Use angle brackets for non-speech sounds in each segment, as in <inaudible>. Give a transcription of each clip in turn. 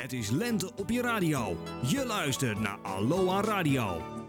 Het is lente op je radio. Je luistert naar Aloha Radio.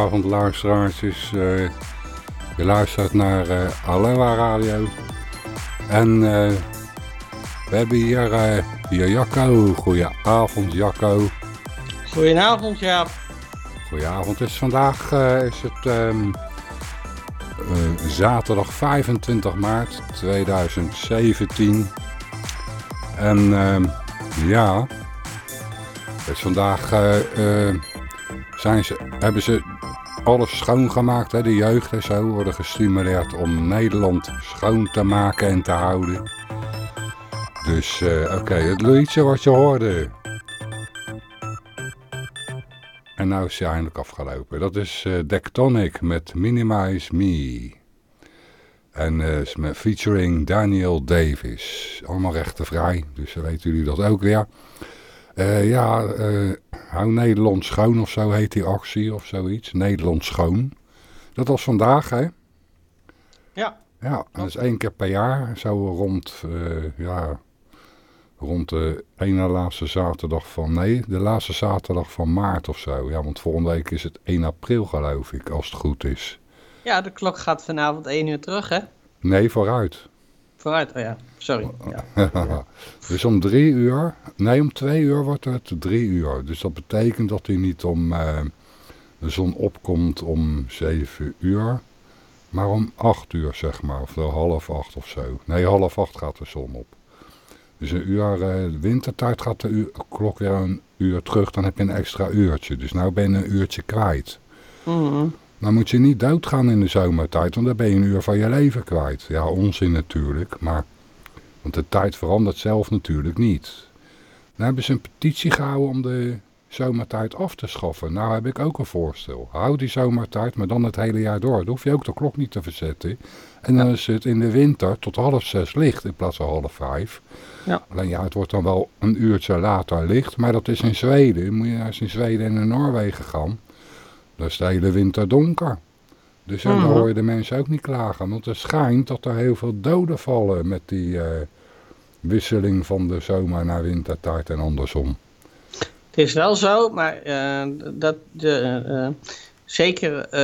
Goedenavond luisteraars. Dus, uh, je luistert naar uh, Aloha Radio. En uh, we hebben hier, uh, hier Jacco. Goedenavond Jacco. Goedenavond Jaap. Goedenavond. Dus vandaag is het um, zaterdag 25 maart 2017. En um, ja, is vandaag zijn ze, hebben ze alles schoongemaakt. Hè? De jeugd en zo worden gestimuleerd om Nederland schoon te maken en te houden. Dus uh, oké, het liedje wat je hoorde. En nou is hij eindelijk afgelopen. Dat is uh, met Minimize Me. En is met featuring Daniel Davis. Allemaal rechtenvrij, dus weten jullie dat ook weer. Uh, ja, uh, hou Nederland schoon of zo heet die actie of zoiets. Nederland schoon. Dat was vandaag, hè? Ja. Ja, dat is één keer per jaar. Zo rond, ja, rond de ene laatste zaterdag van, nee, de laatste zaterdag van maart of zo. Ja, want volgende week is het 1 april geloof ik, als het goed is. Ja, de klok gaat vanavond 1 uur terug, hè? Nee, vooruit. Vooruit, oh ja, sorry. Ja. <laughs> dus om drie uur, nee om twee uur wordt het drie uur. Dus dat betekent dat hij niet om, uh, de zon opkomt om zeven uur, maar om acht uur zeg maar, of wel half acht of zo. Nee, half acht gaat de zon op. Dus een uur uh, wintertijd gaat de uur, klok weer een uur terug, dan heb je een extra uurtje. Dus nou ben je een uurtje kwijt. Mm Dan moet je niet doodgaan in de zomertijd, want dan ben je een uur van je leven kwijt. Ja, onzin natuurlijk, maar... Want de tijd verandert zelf natuurlijk niet. Dan hebben ze een petitie gehouden om de zomertijd af te schaffen. Nou heb ik ook een voorstel. Hou die zomertijd, maar dan het hele jaar door. Dan hoef je ook de klok niet te verzetten. En dan is het in de winter tot half zes licht in plaats van half vijf. Ja. Alleen ja, het wordt dan wel een uurtje later licht. Maar dat is in Zweden. Moet je naar in Zweden en in Noorwegen gaan. Dan is de hele winter donker. Dus dan hoor je de mensen ook niet klagen. Want het schijnt dat er heel veel doden vallen met die uh, wisseling van de zomer naar wintertijd en andersom. Het is wel zo, maar uh, dat de, uh, zeker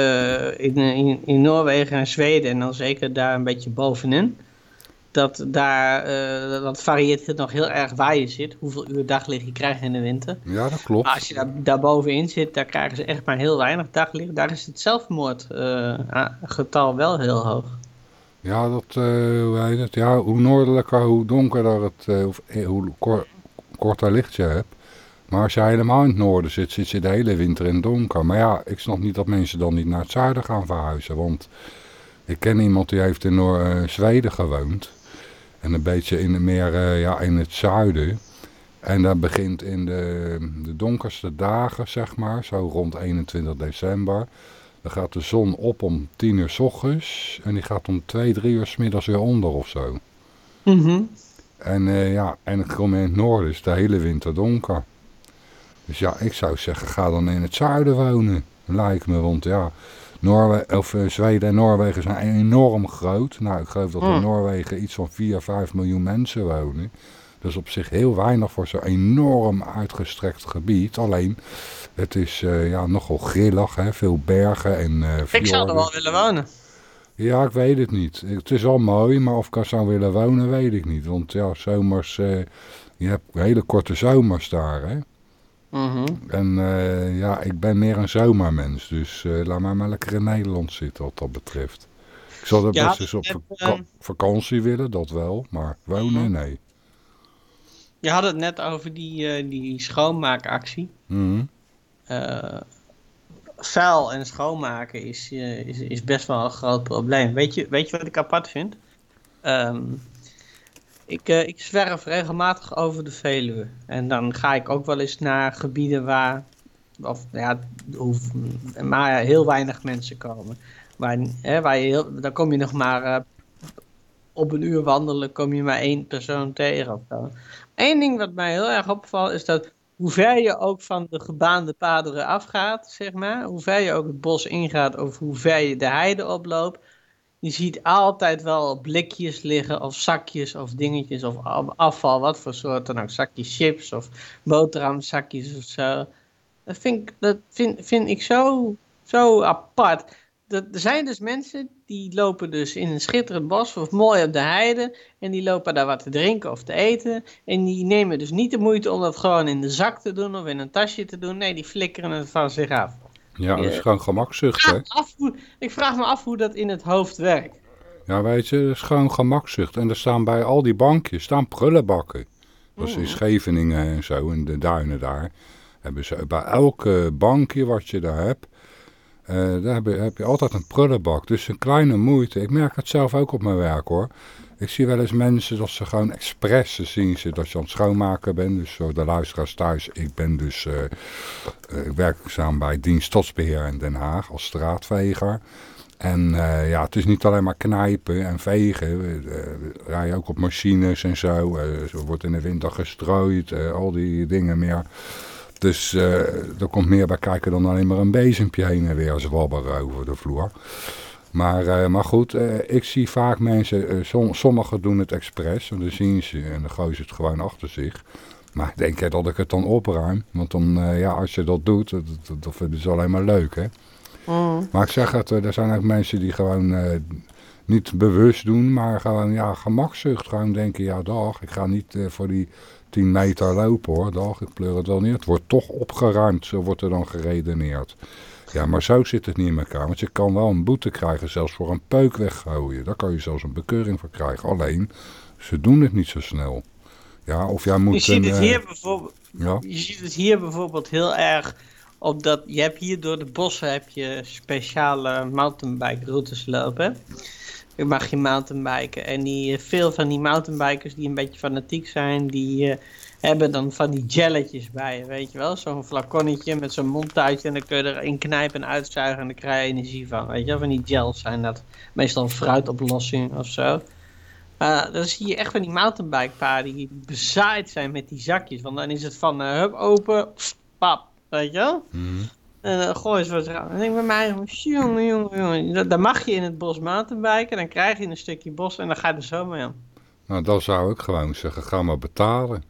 in, in, in, Noorwegen en Zweden en dan zeker daar een beetje bovenin, dat daar, dat varieert het nog heel erg waar je zit, hoeveel uur daglicht je krijgt in de winter. Ja, dat klopt. Maar als je daar, daar bovenin zit, daar krijgen ze echt maar heel weinig daglicht. Daar is het zelfmoordgetal wel heel hoog. Ja, dat, hoe heet het? Ja, hoe noordelijker, hoe donkerder het, of hoe kor, korter licht je hebt. Maar als je helemaal in het noorden zit, zit je de hele winter in het donker. Maar ja, ik snap niet dat mensen dan niet naar het zuiden gaan verhuizen. Want ik ken iemand die heeft in Noor Zweden gewoond. En een beetje in, meer uh, ja, in het zuiden. En dat begint in de, de donkerste dagen, zeg maar, zo rond 21 december. Dan gaat de zon op om 10 uur s ochtends. En die gaat om 2, 3 uur s middags weer onder of zo. Mm -hmm. En uh, ja, en dan kom in het noorden, is de hele winter donker. Dus ja, ik zou zeggen, ga dan in het zuiden wonen, lijkt me. Want ja, Noorwe of, uh, Zweden en Noorwegen zijn enorm groot. Nou, ik geloof dat in Noorwegen iets van 4, 5 miljoen mensen wonen. Dat is op zich heel weinig voor zo'n enorm uitgestrekt gebied. Alleen, het is uh, ja, nogal grillig, hè? veel bergen en uh, Ik zou er wel willen wonen. Ja, ik weet het niet. Het is al mooi, maar of ik er zou willen wonen, weet ik niet. Want ja, zomers, je hebt hele korte zomers daar, hè. Mm -hmm. En uh, ja, ik ben meer een zomermens, dus uh, laat mij maar lekker in Nederland zitten wat dat betreft. Ik er ja, best eens op vak uh, vakantie willen, dat wel, maar wonen, Mhm. nee. Je had het net over die, die schoonmaakactie. Mm vuil en schoonmaken is, is, is best wel een groot probleem. Weet je, weet je wat ik apart vind? Um, ik, uh, ik zwerf regelmatig over de Veluwe. En dan ga ik ook wel eens naar gebieden waar, of, ja, maar heel weinig mensen komen. Waar, hè, waar je heel, dan kom je nog maar uh, op een uur wandelen, kom je maar één persoon tegen of. Eén ding wat mij heel erg opvalt is dat hoe ver je ook van de gebaande paden afgaat, zeg maar, hoe ver je ook het bos ingaat of hoe ver je de heide oploopt, je ziet altijd wel blikjes liggen of zakjes of dingetjes of afval, wat voor soort dan ook. Zakjes chips of boterhamzakjes of zo. Dat vind ik, dat vind, ik zo, zo apart. Dat, er zijn dus mensen die lopen dus in een schitterend bos of mooi op de heide. En die lopen daar wat te drinken of te eten. En die nemen dus niet de moeite om dat gewoon in de zak te doen of in een tasje te doen. Nee, die flikkeren het van zich af. Ja, dat is gewoon gemakzucht, hè? Hoe, ik vraag me af hoe dat in het hoofd werkt. Ja, weet je, dat is gewoon gemakzucht. En er staan bij al die bankjes, staan prullenbakken. Dat is in Scheveningen en zo, in de duinen daar. Hebben ze bij elke bankje wat je daar hebt, uh, daar heb je, heb je altijd een prullenbak. Dus een kleine moeite. Ik merk het zelf ook op mijn werk, hoor. Ik zie wel eens mensen dat ze gewoon expres zien ze dat je aan het schoonmaken bent. Dus voor de luisteraars thuis, ik ben dus uh, uh, werkzaam bij dienst Stadsbeheer in Den Haag als straatveger. En eh, ja, het is niet alleen maar knijpen en vegen. We rijden ook op machines en zo. er wordt in de winter gestrooid, al die dingen meer. Dus er komt meer bij kijken dan alleen maar een bezempje heen en weer zwabberen over de vloer. Maar, maar goed, ik zie vaak mensen, sommigen doen het expres. En dan zien ze en dan gooien ze het gewoon achter zich. Maar denk je dat ik het dan opruim? Want dan, ja, als je dat doet, dat, dat, dat vinden ze alleen maar leuk, hè? Mm. Maar ik zeg het, er zijn ook mensen die gewoon uh, niet bewust doen, maar gewoon, ja, gemakzucht. Gewoon denken, ja, dag, ik ga niet uh, voor die 10 meter lopen, hoor. Dag, ik pleur het wel niet. Het wordt toch opgeruimd, zo wordt er dan geredeneerd. Ja, maar zo zit het niet in elkaar. Want je kan wel een boete krijgen, zelfs voor een peuk weggooien. Daar kan je zelfs een bekeuring voor krijgen. Alleen, ze doen het niet zo snel. Ja, of jij moet... Je ziet, het hier eh, bijvoorbeeld, ja? je ziet het hier bijvoorbeeld heel erg op dat... Je hebt hier door de bossen heb je speciale mountainbike routes lopen. Je mag je mountainbiken. En die, eh, veel van die mountainbikers die een beetje fanatiek zijn... die uh, hebben dan van die jelletjes bij weet je wel? Zo'n flaconnetje met zo'n mondtuitje... en dan kun je erin knijpen en uitzuigen... en dan krijg je energie van, weet je wel? Van die gels zijn dat. Meestal fruitoplossing of zo. Dan zie je echt van die mountainbikepaarden die bezaaid zijn met die zakjes. Want dan is het van uh, hup open, pap, weet je wel? Mm. En dan gooi je wat. En denk bij mij, jongen, jongen, jongen. Dan mag je in het bos mountainbiken, dan krijg je een stukje bos en dan ga je er zo mee aan. Nou, dan zou ik gewoon zeggen, ga maar betalen.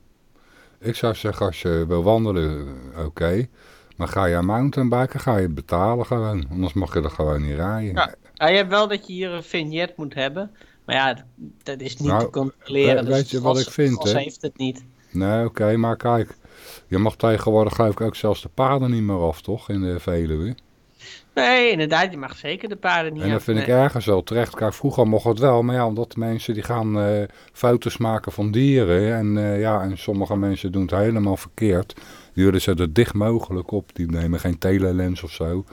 Ik zou zeggen, als je wil wandelen, oké. Maar ga je mountainbiken, ga je betalen gewoon. Anders mag je er gewoon niet rijden. Ja, ja je hebt wel dat je hier een vignet moet hebben. Maar ja, dat is niet nou, te controleren. weet dus je wat ik vind? Hè? heeft het niet. Nee, oké, maar kijk. Je mag tegenwoordig geloof ik ook zelfs de paarden niet meer af, toch? In de Veluwe. Nee, inderdaad, je mag zeker de paarden niet En dat vind ik ergens wel terecht. Kijk, vroeger mocht het wel, maar ja, omdat mensen die gaan uh, foto's maken van dieren. En uh, ja, en sommige mensen doen het helemaal verkeerd. Die willen ze er dicht mogelijk op. Die nemen geen telelens of zo.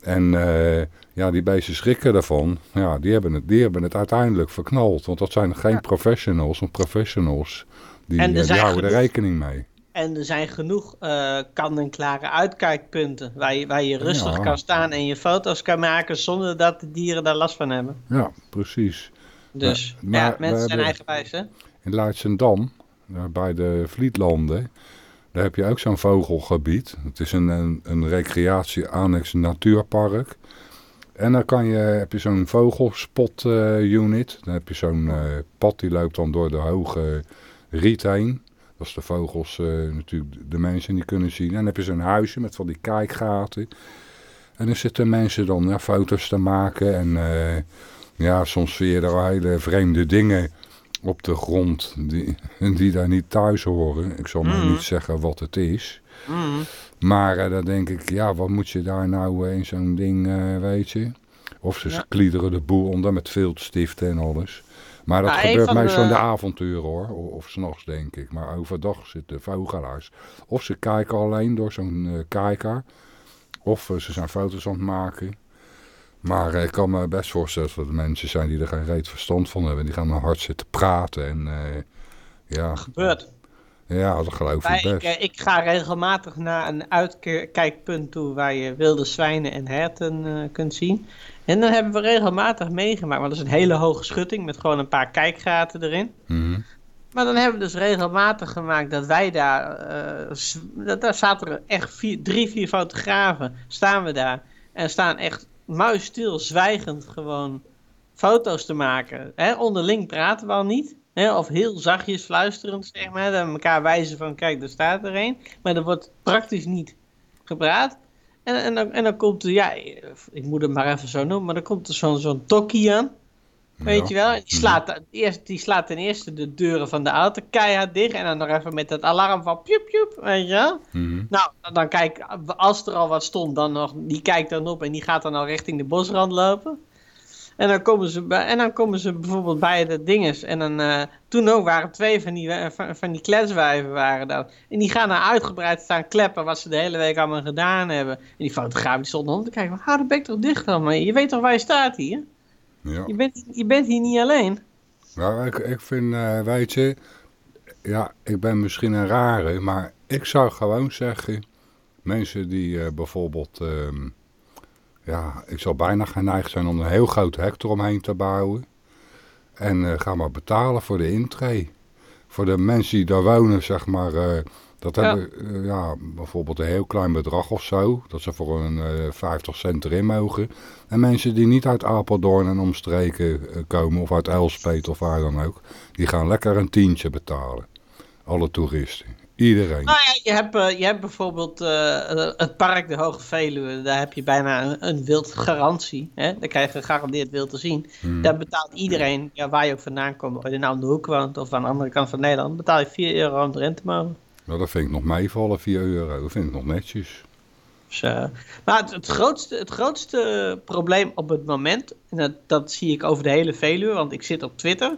En uh, ja, die beesten schrikken daarvan. Ja, die hebben, het, die hebben het uiteindelijk verknald. Want dat zijn geen professionals. Want professionals, die, eh, die houden er rekening mee. En er zijn genoeg uh, kan-en-klare uitkijkpunten. Waar je, waar je rustig kan staan en je foto's kan maken zonder dat de dieren daar last van hebben. Ja, precies. Dus maar, ja, mensen zijn eigenwijs hè. In Leidschendam, bij de Vlietlanden, daar heb je ook zo'n vogelgebied. Het is een, een, een recreatie-annex natuurpark. En dan kan je, heb je zo'n vogelspot uh, unit. Dan heb je zo'n uh, pad die loopt dan door de hoge riet heen. Dat is de vogels uh, natuurlijk de mensen die kunnen zien. En dan heb je zo'n huisje met van die kijkgaten. En dan zitten mensen dan ja, foto's te maken. En ja, soms zie je er hele vreemde dingen op de grond die, die daar niet thuis horen. Ik zal mhm. niet zeggen wat het is. Mm. Maar uh, dan denk ik, ja, wat moet je daar nou in zo'n ding, weet je? Of ze ja. kliederen de boel onder met viltstiften en alles. Maar dat gebeurt meestal in de avonturen hoor, of, s'nachts denk ik. Maar overdag zitten vogelaars. Of ze kijken alleen door zo'n kijker. Of ze zijn foto's aan het maken. Maar ik kan me best voorstellen dat er mensen zijn die er geen reet verstand van hebben. Die gaan naar hard zitten praten en ja. Dat gebeurt. Ja, dat geloof ik best. Ik, ik, ga regelmatig naar een uitkijkpunt toe waar je wilde zwijnen en herten uh, kunt zien. En dan hebben we regelmatig meegemaakt, want dat is een hele hoge schutting met gewoon een paar kijkgaten erin. Mm Maar dan hebben we dus regelmatig gemaakt dat wij daar, uh, daar zaten er echt vier, drie, vier fotografen, staan we daar. En staan echt muisstil, zwijgend gewoon foto's te maken. Hè? Onderling praten we al niet of heel zachtjes fluisterend, zeg maar. Dan elkaar wijzen van, kijk, er staat er een. Maar er wordt praktisch niet gepraat. En, en, dan, en dan komt er, ja, ik moet het maar even zo noemen, maar dan komt er zo'n zo'n tokkie aan. Weet je wel? Die slaat, eerst, die slaat ten eerste de deuren van de auto keihard dicht. En dan nog even met het alarm van piep piep, weet je wel? Mhm. Nou, dan kijk, als er al wat stond, dan nog, die kijkt dan op en die gaat dan al richting de bosrand lopen. En dan komen ze, bij, en dan komen ze bijvoorbeeld bij de dinges. En dan, uh, toen ook waren twee van die, van, van die kletswijven waren dat. En die gaan dan uitgebreid staan kleppen wat ze de hele week allemaal gedaan hebben. En die fotograaf die stond om te kijken. Hou de bek toch dicht dan, maar je weet toch waar je staat hier? Ja. Je, bent, je bent hier niet alleen. Nou, ik, ik vind, uh, weet je, ja, ik ben misschien een rare, maar ik zou gewoon zeggen, mensen die uh, bijvoorbeeld... Uh, ja, ik zal bijna geneigd zijn om een heel groot hek eromheen te bouwen. En uh, ga maar betalen voor de intree. Voor de mensen die daar wonen, zeg maar, uh, dat Ja. hebben uh, ja, bijvoorbeeld een heel klein bedrag of zo. Dat ze voor een uh, 50 cent erin mogen. En mensen die niet uit Apeldoorn en omstreken komen, of uit Elspet of waar dan ook. Die gaan lekker een tientje betalen. Alle toeristen. Iedereen. Nou ja, je hebt, uh, je hebt bijvoorbeeld uh, het park de Hoge Veluwe. Daar heb je bijna een, een wildgarantie. Hè? Daar krijg je gegarandeerd wild te zien. Hmm. Daar betaalt iedereen, ja, waar je ook vandaan komt. Of je nou de hoek woont of aan de andere kant van Nederland. betaal je 4 euro om erin te mogen. Nou, dat vind ik nog meevallen, 4 euro. Dat vind ik nog netjes. Dus, uh, maar het, het, grootste, het grootste probleem op het moment, en dat, dat zie ik over de hele Veluwe, want ik zit op Twitter.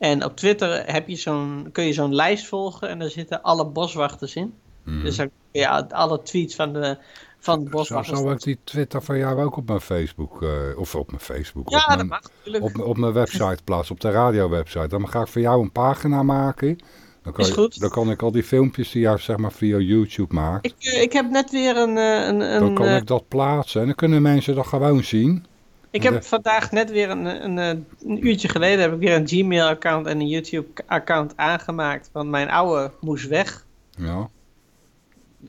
En op Twitter heb je zo'n, kun je zo'n lijst volgen en daar zitten alle boswachters in. Mm. Dus dan kun je alle tweets van de, van de boswachters... Zou ik die Twitter van jou ook op mijn Facebook, uh, of op mijn Facebook, ja, op, mijn, dat mag, natuurlijk. op, op mijn website plaatsen, op de radiowebsite. Dan ga ik voor jou een pagina maken. Dan kan, Is goed. Je, dan kan ik al die filmpjes die jij zeg maar via YouTube maakt. Ik, uh, ik heb net weer een... een, een dan kan ik dat plaatsen en dan kunnen mensen dat gewoon zien. Ik heb vandaag net weer een, een, een, uurtje geleden heb ik weer een Gmail-account en een YouTube-account aangemaakt. Want mijn oude moest weg. Ja.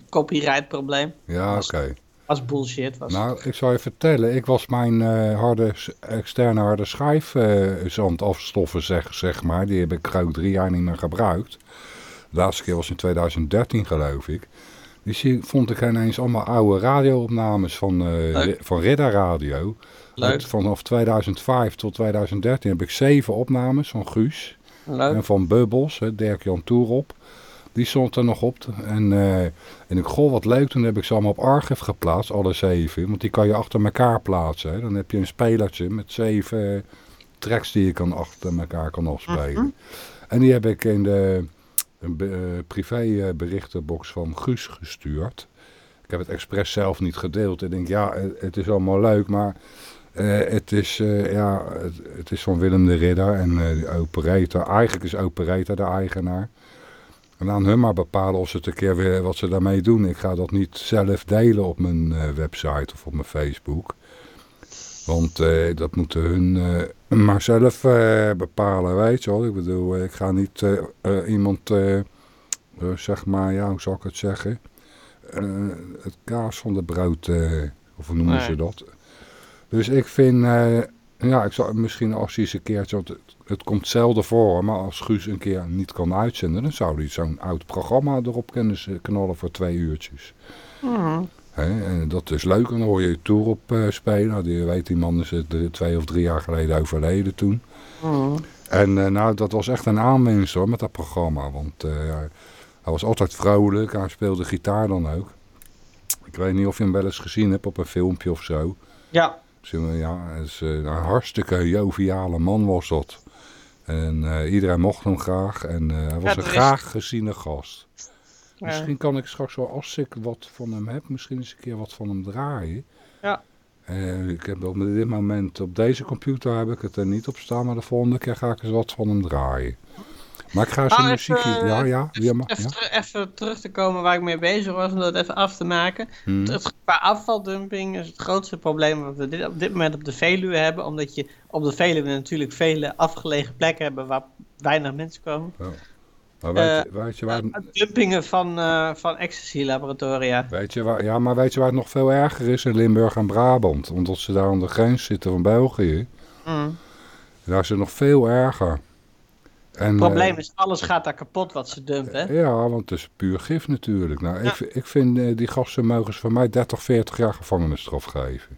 Copyright probleem. Ja, oké. Okay. Was bullshit. Was nou, ik zal je vertellen. Ik was mijn uh, harde, externe harde schijf uh, afstoffen, zeg, zeg maar. Die heb ik ook drie jaar niet meer gebruikt. De laatste keer was in 2013, geloof ik. Dus hier vond ik ineens allemaal oude radioopnames van, uh, van Ridder Radio. Uit, vanaf 2005 tot 2013 heb ik zeven opnames van Guus. Leuk. En van Bubbles, Dirk-Jan Toerop. Die stond er nog op. En, uh, en ik, goh, wat leuk. Toen heb ik ze allemaal op Archiv geplaatst, alle zeven. Want die kan je achter elkaar plaatsen. Hè. Dan heb je een spelertje met zeven tracks die je kan achter elkaar kan afspelen. Mm -hmm. En die heb ik in de uh, privé berichtenbox van Guus gestuurd. Ik heb het expres zelf niet gedeeld. Ik denk, ja, het is allemaal leuk, maar... Uh, het, is, uh, ja, het, is van Willem de Ridder en uh, operator. Eigenlijk is operator de eigenaar. En aan hun maar bepalen of ze het een keer weer wat ze daarmee doen. Ik ga dat niet zelf delen op mijn website of op mijn Facebook. Want dat moeten hun maar zelf bepalen, weet je wel. Ik bedoel, ik ga niet iemand, zeg maar, ja, hoe zal ik het zeggen? het kaas van de brood, of hoe noemen Nee. ze dat? Dus ik vind, uh, ja, ik zou misschien als hij eens een keertje, want het, het komt zelden voor, maar als Guus een keer niet kan uitzenden, dan zou hij zo'n oud programma erop kunnen knallen voor twee uurtjes. Mm. He, en dat is leuk, en dan hoor je Tour op uh, spelen. Die, weet, die man is er twee of drie jaar geleden overleden toen. Mm. En uh, nou, dat was echt een aanwinst hoor, met dat programma. Want uh, hij was altijd vrolijk, hij speelde gitaar dan ook. Ik weet niet of je hem wel eens gezien hebt op een filmpje of zo. Ja. Ja, het een hartstikke joviale man was dat. En iedereen mocht hem graag. En hij was Ja, een graag geziene gast. Ja. Misschien kan ik straks wel, als ik wat van hem heb, misschien eens een keer wat van hem draaien. Ja. Eh, ik heb op dit moment, op deze computer heb ik het er niet op staan, maar de volgende keer ga ik eens wat van hem draaien. Maar ik ga zijn Ah, muziek... even, ja, ja, ja, Even, ja. ter- even terug te komen waar ik mee bezig was, om dat even af te maken. Hmm. Het, qua afvaldumping is het grootste probleem wat we dit, op dit moment op de Veluwe hebben. Omdat je op de Veluwe natuurlijk vele afgelegen plekken hebben waar weinig mensen komen. Maar weet, je- weet je waar... Uh, dumpingen van, eh van ecstasy-laboratoria. Weet je waar, ja, maar weet je waar het nog veel erger is? In Limburg en Brabant. Omdat ze daar aan de grens zitten van België. Mm. Daar is het nog veel erger. En, Het probleem eh, is, alles gaat daar kapot wat ze dumpen. Hè? Ja, want het is puur gif natuurlijk. Nou, Ja. ik, ik vind eh, die gasten mogen ze van mij 30, 40 jaar gevangenisstraf geven.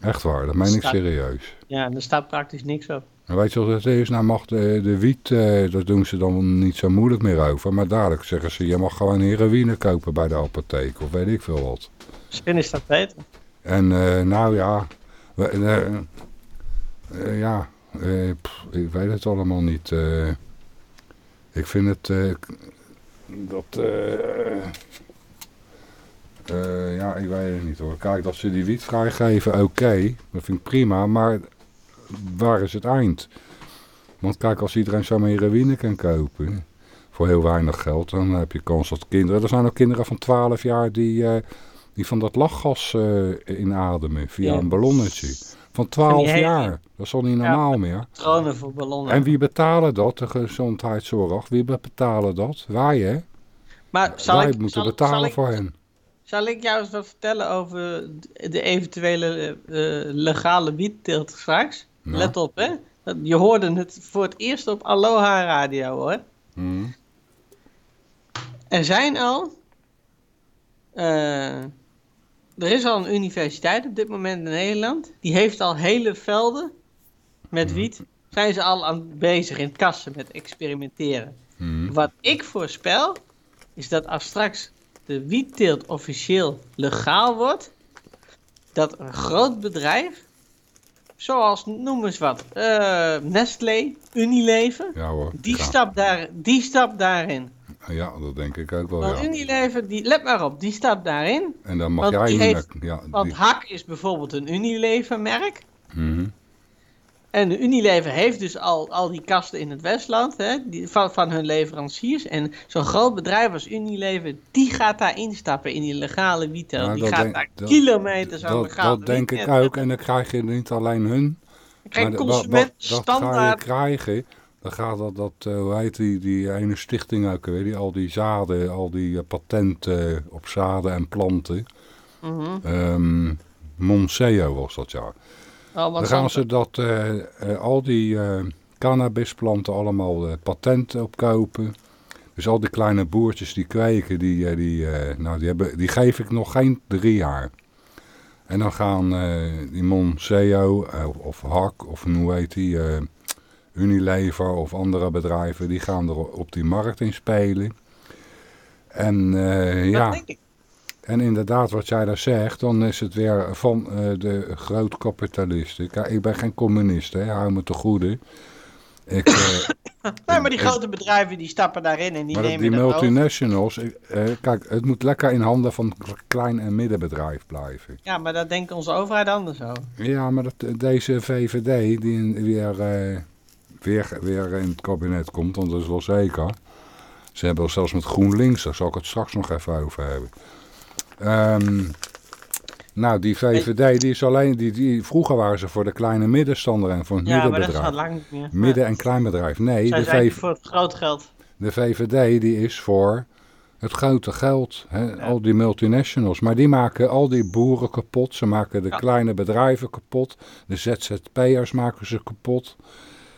Echt waar, dat meen ik Staat- serieus. Ja, en er staat praktisch niks op. Weet je wat het is? Nou mag de, de wiet, eh daar doen ze dan niet zo moeilijk meer over. Maar dadelijk zeggen ze, je mag gewoon heroïne kopen bij de apotheek of weet ik veel wat. Misschien is dat beter. En eh, nou ja, we- eh, eh, ja, pff, ik weet het allemaal niet. ik vind het, dat, ja, ik weet het niet hoor. Kijk, dat ze die wiet vrijgeven, oké, dat vind ik prima, maar waar is het eind? Want kijk, als iedereen zomaar heroïne kan kopen, voor heel weinig geld, dan heb je kans dat kinderen, er zijn ook kinderen van 12 jaar die... eh, die van dat lachgas uh, inademen via Ja. een ballonnetje. Van 12 hele- jaar. Dat is al niet normaal meer. Patronen voor ballonnen. En wie betalen dat, de gezondheidszorg? Wie betalen dat? Wij, hè? maar zal Wij ik, moeten zal, betalen zal ik, voor hen. Zal ik jou eens wat vertellen over de eventuele eh, eh, legale wietteelt straks? Nou. Let op, hè. Je hoorde het voor het eerst op Aloha Radio, hoor. Hm. Er zijn al... eh, er is al een universiteit op dit moment in Nederland. Die heeft al hele velden met wiet. Zijn ze al aan bezig in kassen met experimenteren. Hm. Wat ik voorspel, is dat als straks de wietteelt officieel legaal wordt, dat een groot bedrijf, zoals noem eens wat, eh, Nestlé, Unilever, Ja hoor. die, Ja. stapt daar, die stapt daarin. Ja, dat denk ik ook wel, Want ja. Unilever, die, let maar op, die stapt daarin. En dan mag jij heeft-. Ja, Want Hak is bijvoorbeeld een Unilever-merk. Mhm. En de Unilever heeft dus al, al die kasten in het Westland hè, die, van, van hun leveranciers. En zo'n groot bedrijf als Unilever, die gaat daar instappen in die legale wiettel. Ja, die gaat denk- daar dat- kilometers aan legale dat denk ik ook. En dan krijg je niet alleen hun. Dan krijg je maar dat- consument dat, dat ga je standaard. krijgen. Dan gaat dat, dat eh, hoe heet die, die ene stichting ook weer, die al die zaden, al die eh, patenten op zaden en planten. Ehm Monseo was dat Oh, Dan gaan ze dat, eh, eh, al die eh, cannabisplanten allemaal eh, patent opkopen. Dus al die kleine boertjes die kweken, die, die, eh, nou, die, hebben, die geef ik nog geen drie jaar. En dan gaan eh, die Monseo eh, of Hak of hoe heet die, eh, Unilever of andere bedrijven, die gaan er op die markt in spelen. En eh, ja, denk ik. En inderdaad, wat jij daar zegt, dan is het weer van eh, de grootkapitalisten. Kijk, ik ben geen communist, hè, hou me te goede. Ik, eh, <coughs> Nee, maar die ik- grote bedrijven die stappen daarin en die maar dat- nemen die dat multinationals, ik- eh, kijk, het moet lekker in handen van klein- en middenbedrijf blijven. Ja, maar daar denkt onze overheid anders over. Ja, maar dat, deze VVD, die weer, weer, weer in het kabinet komt, want dat is wel zeker. Ze hebben zelfs met GroenLinks, daar zal ik het straks nog even over hebben. Ehm, nou, die VVD, die is alleen, die, die, vroeger waren ze voor de kleine middenstander en voor het Ja, maar dat middenbedrijf. al lang niet meer. Midden- en kleinbedrijf. Nee, Zij de, zijn VV voor het groot geld. de VVD die is voor het grote geld. Hè? Al die multinationals. Maar die maken al die boeren kapot. Ze maken de Ja. kleine bedrijven kapot. De ZZP'ers maken ze kapot.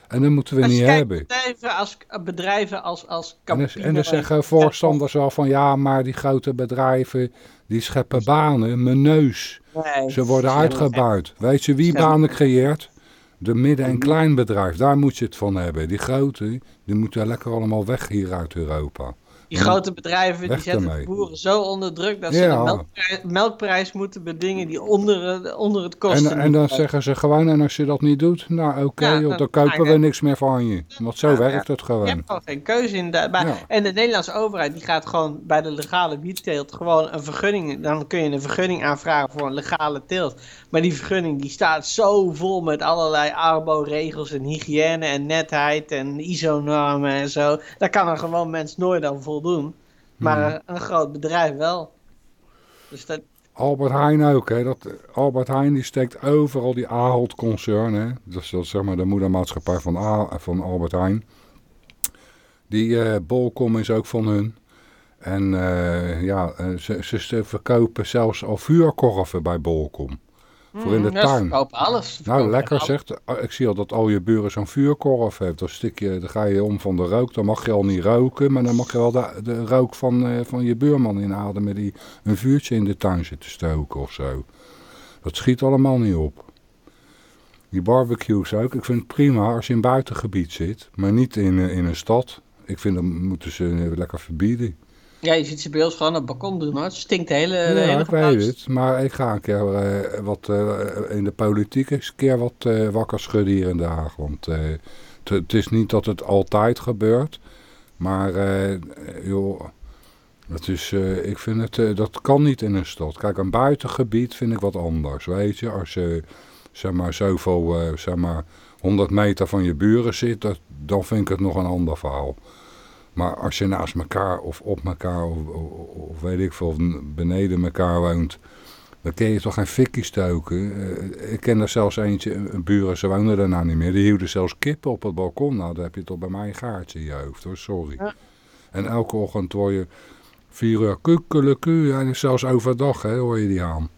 En dat moeten we Als niet kijkt, hebben. Bedrijven als, bedrijven als, als En dan, Campina en dan zeggen voorstanders al van ja, maar die grote bedrijven die scheppen banen. Mijn neus. Nee, Ze worden uitgebuit. Weet je wie banen creëert? De midden- Mhm. en kleinbedrijf. Daar moet je het van hebben. Die grote, die moeten lekker allemaal weg hier uit Europa. Die grote bedrijven die zetten ermee. de boeren zo onder druk dat ze Ja. de melkprijs, melkprijs moeten bedingen die onder, onder het kosten. En, en dan zeggen ze gewoon, en als je dat niet doet, nou oké, Ja, dan- dan kopen we niks meer van je. Want zo Ja, werkt het Je gewoon. hebt gewoon geen keuze. Maar, Ja. En de Nederlandse overheid die gaat gewoon bij de legale wietteelt gewoon een vergunning. Dan kun je een vergunning aanvragen voor een legale teelt. Maar die vergunning die staat zo vol met allerlei arbo-regels en hygiëne en netheid en ISO-normen en zo. Daar kan een gewoon mens nooit aan voldoen. Maar Hmm. een, groot bedrijf wel. Dus dat, Albert Heijn ook, hè. Dat, Albert Heijn die steekt overal die Ahold-concern, hè. Dat is, zeg maar de moedermaatschappij van, A, van Albert Heijn. Die eh Bolcom is ook van hun. En eh, ja, eh, ze, ze, ze verkopen zelfs al vuurkorven bij Bolcom. Voor in de Hmm, ja, tuin. alles. Nou, lekker zegt. Ik zie al dat al je buren zo'n vuurkorf heeft. Dan, stik je, dan ga je om van de rook. Dan mag je al niet roken. Maar dan mag je wel de, de rook van, eh, van je buurman inademen. Die een vuurtje in de tuin zit te stoken of zo. Dat schiet allemaal niet op. Die barbecues ook. Ik vind het prima als je in buitengebied zit. Maar niet in, eh, in een stad. Ik vind dat moeten ze eh, lekker verbieden. Ja, je ziet ze bij ons gewoon op het balkon doen hoor. Het stinkt de hele, de Ja, hele ik weet het. Maar ik ga een keer eh, wat eh, in de politiek eens een keer wat eh, wakker schudden hier in Den Haag. Want het- is niet dat het altijd gebeurt. Maar joh, het is, ik vind het, dat kan niet in een stad. Kijk, een buitengebied vind ik wat anders. Weet je, als je zeg maar zoveel, zeg maar 100 meter van je buren zit, dat, dan vind ik het nog een ander verhaal. Maar als je naast elkaar of op elkaar of, of, of weet ik veel, of beneden elkaar woont, dan kun je toch geen fikkie stoken. Eh, ik ken er zelfs eentje, een buren, ze wonen daar nou niet meer. Die hielden zelfs kippen op het balkon. Nou, dan heb je toch bij mij een gaartje in je hoofd hoor, sorry. Ja. En elke ochtend hoor je vier uur kukkeleku. En zelfs overdag hè, hoor je die aan.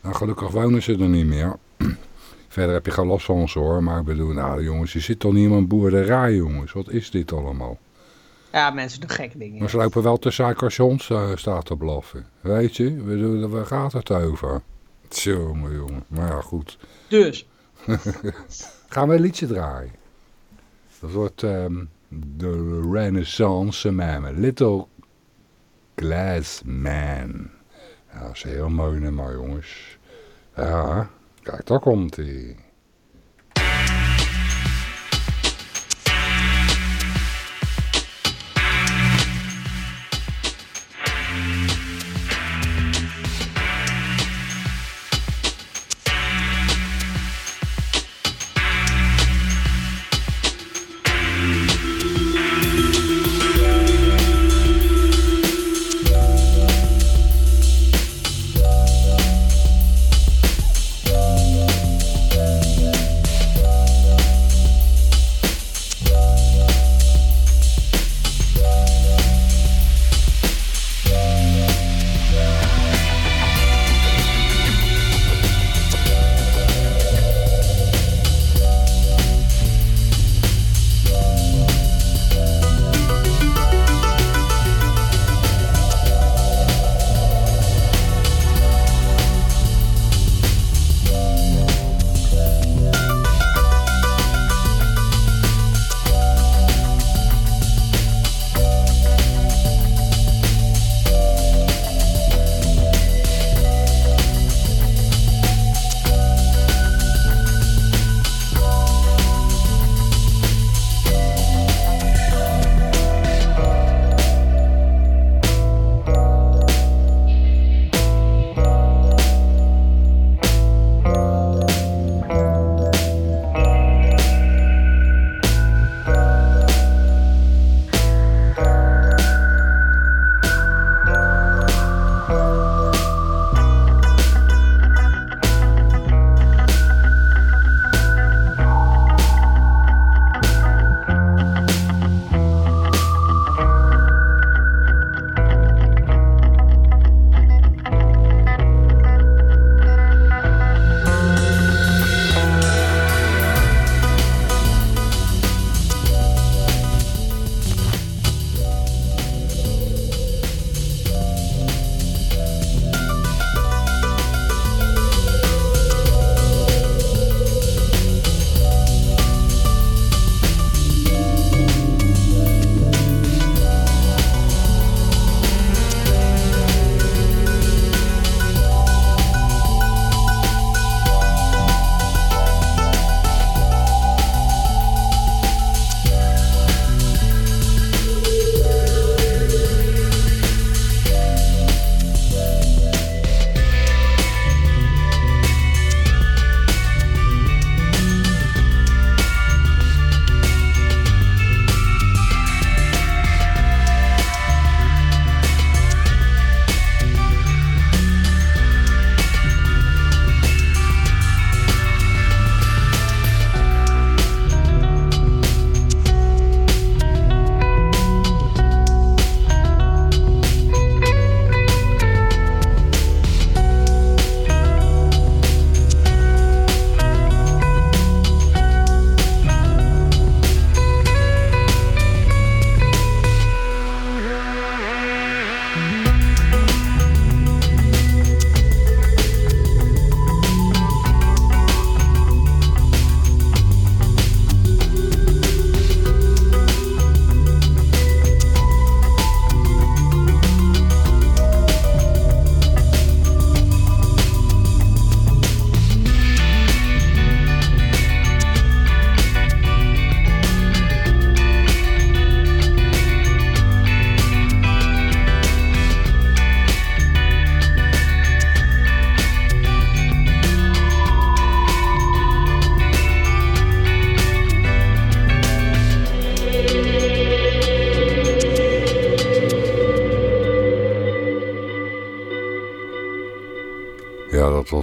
Nou, gelukkig wonen ze er niet meer. <clears throat> Verder heb je geen last van ons hoor. Maar ik bedoel, nou jongens, je zit toch niet in een boerderij jongens. Wat is dit allemaal? Ja, mensen doen gekke dingen. Maar ze lopen wel tussen hond eh, staat te blaffen. Weet je? Bedoel, waar gaat het over? Jongen, jongen. Maar ja, goed. Dus, <laughs> Gaan we een liedje draaien. Dat wordt ehm, de Renaissance Man. Little Glass Man. Ja, dat is een heel mooi nummer, jongens. Ja, kijk, daar komt hij.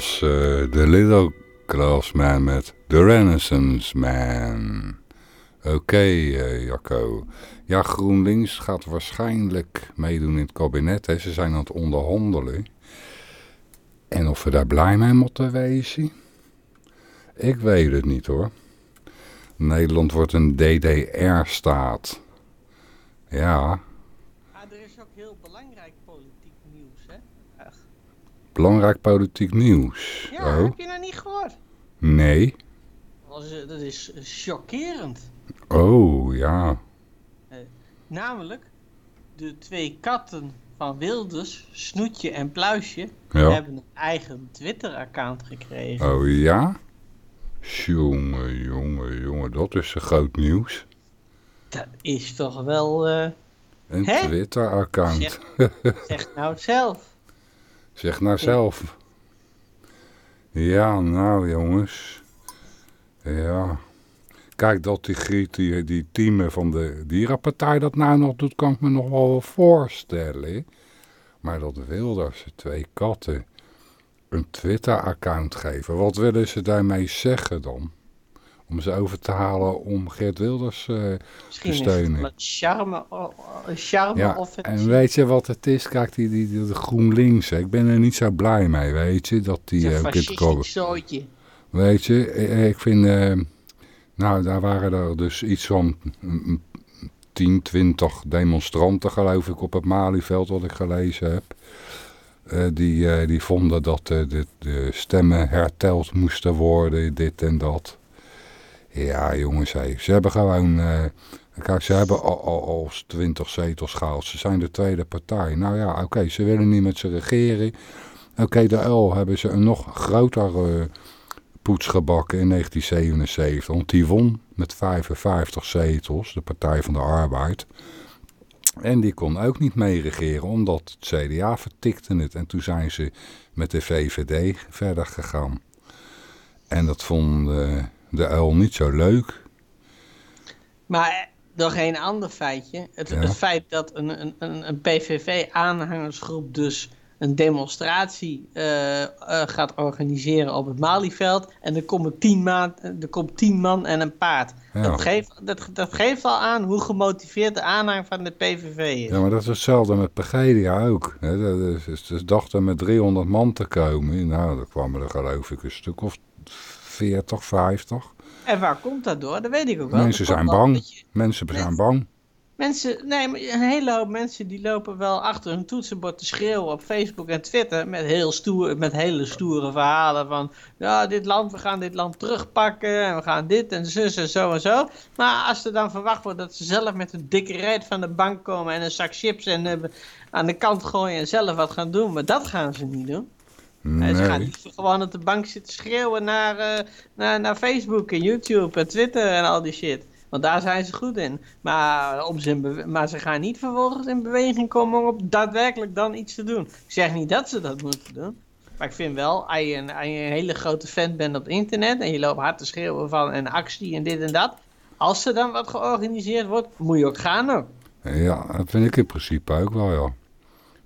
Was de Little Glass Man met The Renaissance Man. Oké, okay, uh, Jacco. Ja, GroenLinks gaat waarschijnlijk meedoen in het kabinet. Ze zijn aan het onderhandelen. En of we daar blij mee moeten wezen? Ik weet het niet hoor. Nederland wordt een DDR-staat. Ja. Ah, er is ook heel belangrijk politiek nieuws, hè? Ach. Belangrijk politiek nieuws? Ja, oh. heb je nou niet gehoord? Nee. Dat is, dat is chockerend. Oh, ja. Eh, namelijk, de twee katten van Wilders, Snoetje en Pluisje, Ja. hebben een eigen Twitter-account gekregen. Oh ja? Jongen, jongen, jongen, dat is groot nieuws. Dat is toch wel, eh, Een? Twitter-account. zeg nou het zelf. Zeg nou zelf. Ja, nou jongens. Ja. Kijk, dat die Griet, die, die teamen van de dierenpartij dat nou nog doet, kan ik me nog wel voorstellen. Maar dat Wilders, twee katten, een Twitter-account geven. Wat willen ze daarmee zeggen dan? Om ze over te halen om Geert Wilders eh, Misschien te is het steunen. een charme, charme Ja, en weet je wat het is? Kijk, die, die, die de GroenLinks, hè, ik ben er niet zo blij mee, weet je. Dat die een eh, fascistisch komen. zooitje. Weet je, eh, ik vind, eh, nou daar waren er dus iets van mm, 10, 20 demonstranten geloof ik op het Malieveld wat ik gelezen heb. Eh, die, eh, die vonden dat eh, de, de stemmen herteld moesten worden, dit en dat. Ja jongens, ze hebben gewoon, eh, kijk ze hebben al, al, al 20 zetels gehaald. Ze zijn de tweede partij. Nou ja, oké, ze willen niet met ze regeren. Oké, de L hebben ze een nog grotere poets gebakken in 1977. Want die won met 55 zetels, de Partij van de Arbeid. En die kon ook niet meeregeren, omdat het CDA vertikte het. En toen zijn ze met de VVD verder gegaan. En dat vond eh, de uil niet zo leuk. Maar eh, nog een ander feitje. Het, Ja. het feit dat een, een, een, een PVV-aanhangersgroep dus een demonstratie eh, eh, gaat organiseren op het Malieveld. En er komen tien, man, er komt tien man en een paard. Ja. Dat, geeft, dat, dat geeft al aan hoe gemotiveerd de aanhang van de PVV is. Ja, maar dat is hetzelfde met Pegedia ook. hè. Dat is- dachten met 300 man te komen. Nou, dan kwamen er geloof ik een stuk of 40, 50. En waar komt dat door? Dat weet ik ook wel. Mensen Dat zijn bang. je- Mensen zijn bang. Mensen, nee, maar een hele hoop mensen die lopen wel achter hun toetsenbord te schreeuwen op Facebook en Twitter met, heel stoer, met hele stoere verhalen van ja, dit land, we gaan dit land terugpakken en we gaan dit en zus en zo en zo. Maar als er dan verwacht wordt dat ze zelf met een dikke reet van de bank komen en een zak chips en eh, aan de kant gooien en zelf wat gaan doen, maar dat gaan ze niet doen. Nee. Ze gaan liever gewoon op de bank zitten schreeuwen naar, eh, naar, naar Facebook en YouTube en Twitter en al die shit. Want daar zijn ze goed in. Maar, om ze, maar ze gaan niet vervolgens in beweging komen om op daadwerkelijk dan iets te doen. Ik zeg niet dat ze dat moeten doen. Maar ik vind wel, als je, een, als je een hele grote fan bent op het internet en je loopt hard te schreeuwen van een actie en dit en dat. Als er dan wat georganiseerd wordt, moet je ook gaan ook. Ja, dat vind ik in principe ook wel, ja.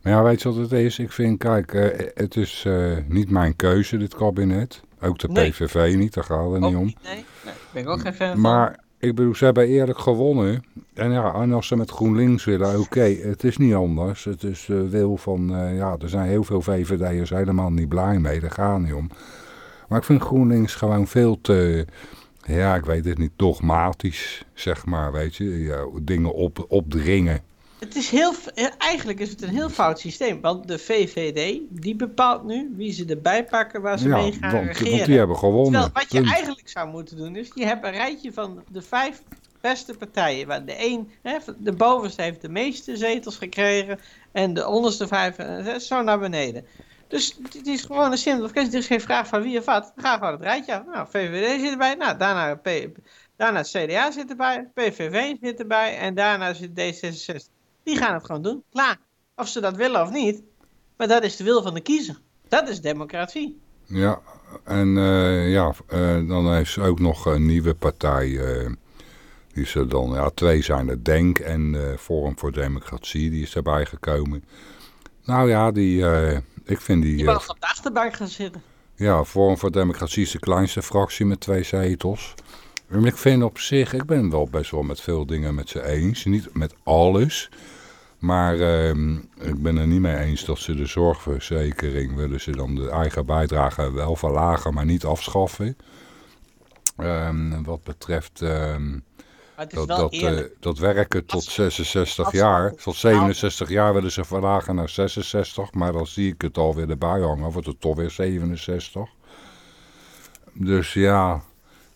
Maar ja, weet je wat het is? Ik vind, kijk, eh, het is eh, niet mijn keuze, dit kabinet. Ook de Nee. PVV niet, daar gaat het niet om. niet, nee, nee, ben ik ook geen fan van. Maar ik bedoel, ze hebben eerlijk gewonnen. En ja, en als ze met GroenLinks willen, oké, het is niet anders. Het is de wil van, eh, ja, er zijn heel veel VVD'ers helemaal niet blij mee, daar gaat niet om. Maar ik vind GroenLinks gewoon veel te, ja, ik weet het niet, dogmatisch, zeg maar, weet je. Ja, dingen op, opdringen. Het is heel, eh, eigenlijk is het een heel fout systeem. Want de VVD, die bepaalt nu wie ze erbij pakken waar ze Ja, mee gaan want, regeren. want die hebben gewonnen. Terwijl wat je eigenlijk zou moeten doen is, je hebt een rijtje van de vijf beste partijen. Waar de, een, hè, de bovenste heeft de meeste zetels gekregen en de onderste vijf eh, zo naar beneden. Dus het is gewoon een simpele kwestie. Er is geen vraag van wie of wat. Ga gewoon het rijtje af. Nou, VVD zit erbij. Nou, daarna, P, daarna het CDA zit erbij. PVV zit erbij. En daarna zit D66. Die gaan het gewoon doen. Klaar. Of ze dat willen of niet. Maar dat is de wil van de kiezer. Dat is democratie. Ja, en eh, ja, eh, dan heeft ze ook nog een nieuwe partij. eh, die is er dan, ja, twee zijn er, Denk en Forum voor Democratie, die is erbij gekomen. Nou ja, die, ik vind die... Die mag op de achterbank gaan zitten. Ja, Forum voor Democratie is de kleinste fractie met twee zetels. Ik vind op zich, ik ben wel best wel met veel dingen met ze eens. Niet met alles. Maar ehm, ik ben er niet mee eens dat ze de zorgverzekering, willen ze dan de eigen bijdrage wel verlagen, maar niet afschaffen. Ehm, wat betreft ehm, dat, dat, eh, dat werken tot Als- 66 als- jaar, tot 67 jaar willen ze verlagen naar 66, maar dan zie ik het alweer erbij hangen, wordt het toch weer 67. Dus ja,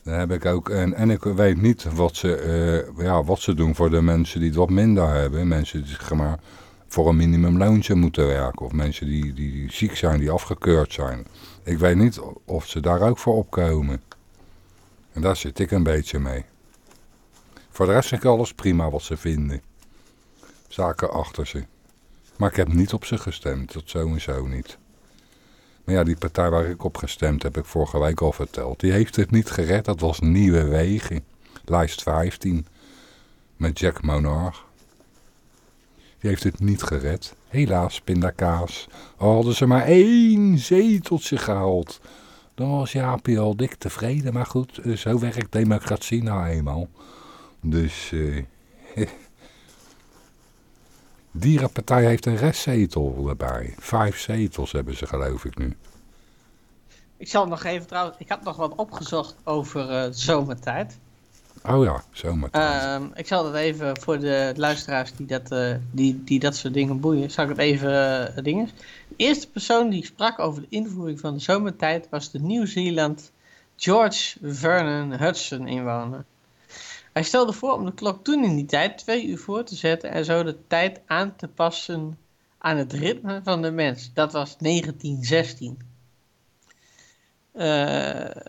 heb ik ook, en, en ik weet niet wat ze, eh, ja, wat ze doen voor de mensen die het wat minder hebben. Mensen die maar, voor een minimumloontje moeten werken, of mensen die, die ziek zijn, die afgekeurd zijn. Ik weet niet of ze daar ook voor opkomen. En daar zit ik een beetje mee. Voor de rest vind ik alles prima wat ze vinden. Zaken achter ze. Maar ik heb niet op ze gestemd, dat sowieso niet. Ja, die partij waar ik op gestemd heb, ik vorige week al verteld. Die heeft het niet gered, dat was Nieuwe Wegen. Lijst 15. Met Jack Monarch. Die heeft het niet gered. Helaas, pindakaas. Hadden ze maar één zeteltje gehaald. Dan was Jaapie al dik tevreden. Maar goed, zo werkt democratie nou eenmaal. Dus... eh <laughs> Dierenpartij heeft een restzetel erbij. Vijf zetels hebben ze geloof ik nu. Ik zal nog even trouwens, ik had nog wat opgezocht over eh, zomertijd. Oh ja, zomaar. Ehm, ik zal dat even voor de luisteraars die dat, eh, die, die dat soort dingen boeien, zal ik het even eh, dingen. De eerste persoon die sprak over de invoering van de zomertijd was de Nieuw-Zeeland George Vernon Hudson inwoner. Hij stelde voor om de klok toen in die tijd twee uur voor te zetten en zo de tijd aan te passen aan het ritme van de mens. Dat was 1916. Eh,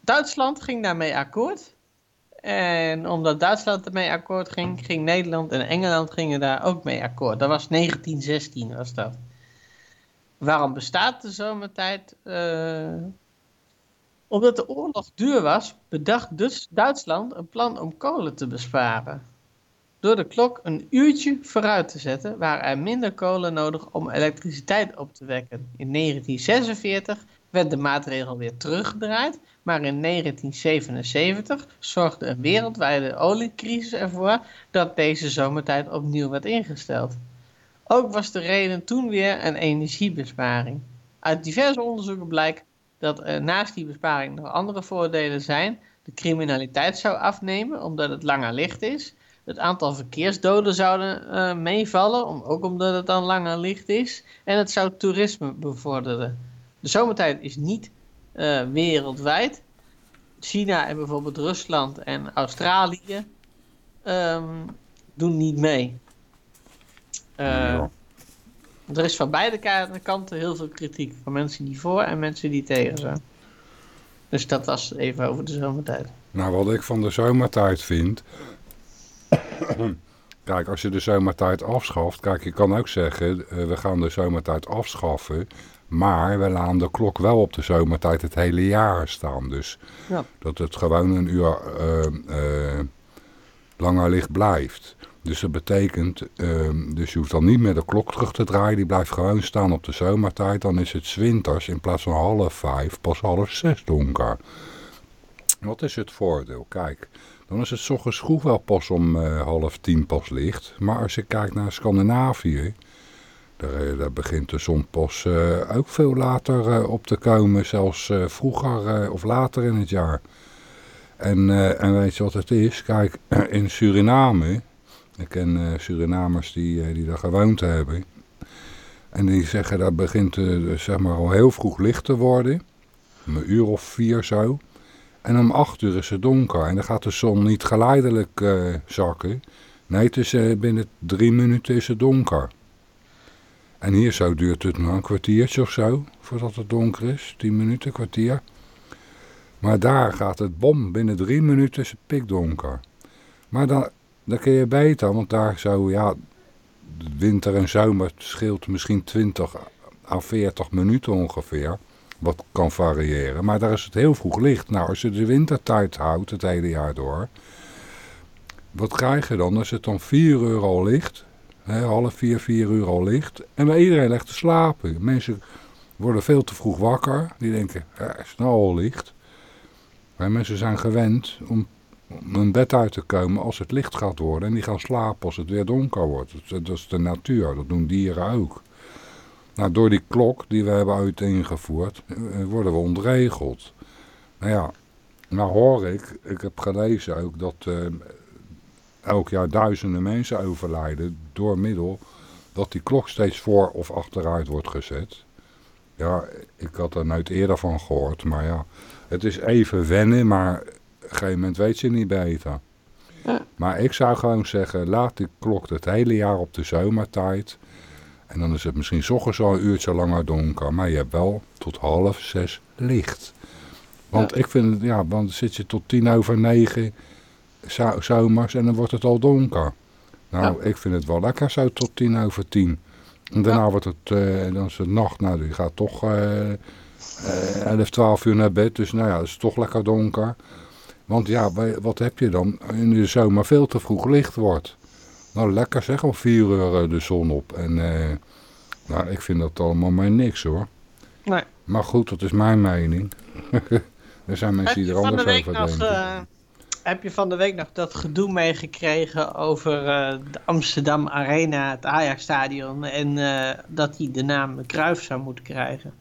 Duitsland ging daarmee akkoord. En omdat Duitsland ermee akkoord ging, ging Nederland en Engeland gingen daar ook mee akkoord. Dat was 1916 was dat. Waarom bestaat de zomertijd? Eh, omdat de oorlog duur was, bedacht dus Duitsland een plan om kolen te besparen. Door de klok een uurtje vooruit te zetten, waren er minder kolen nodig om elektriciteit op te wekken. In 1946 werd de maatregel weer teruggedraaid, maar in 1977 zorgde een wereldwijde oliecrisis ervoor dat deze zomertijd opnieuw werd ingesteld. Ook was de reden toen weer een energiebesparing. Uit diverse onderzoeken blijkt dat naast die besparing nog andere voordelen zijn. De criminaliteit zou afnemen omdat het langer licht is. Het aantal verkeersdoden zouden eh, meevallen, ook omdat het dan langer licht is. En het zou toerisme bevorderen. De zomertijd is niet eh, wereldwijd. China en bijvoorbeeld Rusland en Australië ehm, doen niet mee. Eh, Ja. Er is van beide ka- kanten heel veel kritiek. Van mensen die voor en mensen die tegen zijn. Dus dat was even over de zomertijd. Nou, wat ik van de zomertijd vind... kijk, als je de zomertijd afschaft... Kijk, je kan ook zeggen, eh, we gaan de zomertijd afschaffen... Maar we laten de klok wel op de zomertijd het hele jaar staan. Dus Ja. dat het gewoon een uur eh, eh, langer licht blijft. Dus dat betekent, ehm, dus je hoeft dan niet meer de klok terug te draaien. Die blijft gewoon staan op de zomertijd. Dan is het winters in plaats van half vijf pas half zes donker. Wat is het voordeel? Kijk, dan is het ochtends vroeg wel pas om eh, half tien pas licht. Maar als je kijkt naar Scandinavië, daar, eh, daar begint de zon pas eh, ook veel later op te komen. Zelfs vroeger of later in het jaar. En, en weet je wat het is? Kijk, <clears throat> in Suriname, ik ken eh, Surinamers die, eh, die daar gewoond hebben. En die zeggen dat begint eh, zeg maar al heel vroeg licht te worden. Om een uur of vier zo. En om acht uur is het donker. En dan gaat de zon niet geleidelijk zakken. Nee, het is, binnen drie minuten is het donker. En hier zo duurt het nog een kwartiertje of zo. Voordat het donker is. Tien minuten, kwartier. Maar daar gaat het bom. Binnen drie minuten is het pikdonker. Maar dan, dan kun je beter. Want daar zo, ja... Winter en zomer scheelt misschien 20 à 40 minuten ongeveer. Wat kan variëren. Maar daar is het heel vroeg licht. Nou, als je de wintertijd houdt het hele jaar door. Wat krijg je dan? Als het dan 4 uur al licht. Hè, half vier, vier uur al licht. En iedereen legt te slapen. Mensen worden veel te vroeg wakker. Die denken, ja, nou al licht. Maar mensen zijn gewend om, om hun bed uit te komen als het licht gaat worden. En die gaan slapen als het weer donker wordt. Dat, is de natuur, dat doen dieren ook. Nou, door die klok die we hebben uit ingevoerd, eh, worden we ontregeld. Nou ja, nou hoor ik, ik heb gelezen ook dat eh, elk jaar duizenden mensen overlijden door middel dat die klok steeds voor of achteruit wordt gezet. Ja, ik had er nooit eerder van gehoord, maar ja, het is even wennen, maar gegeven moment weet je niet beter. Ja. Maar ik zou gewoon zeggen, laat die klok het hele jaar op de zomertijd. En dan is het misschien 's ochtends al een uurtje langer donker, maar je hebt wel tot half zes licht. Want ik vind, het, ja, want dan zit je tot tien over negen zo- zomers en dan wordt het al donker. Nou, ik vind het wel lekker zo tot tien over tien. En daarna wordt het, eh, dan is het nacht, nou die gaat toch eh eh, 11, 12 uur naar bed. Dus nou ja, het is toch lekker donker. Want ja, wat heb je dan? In de zomer veel te vroeg licht wordt. Nou, lekker zeg, om vier uur eh, de zon op. En eh, nou, ik vind dat allemaal maar niks hoor. Nee. Maar goed, dat is mijn mening. <laughs> er zijn mensen die er de anders over nog, denken. eh, heb je van de week nog dat gedoe meegekregen over eh, de Amsterdam Arena, het Ajax-stadion, en dat hij de naam Cruijff zou moeten krijgen?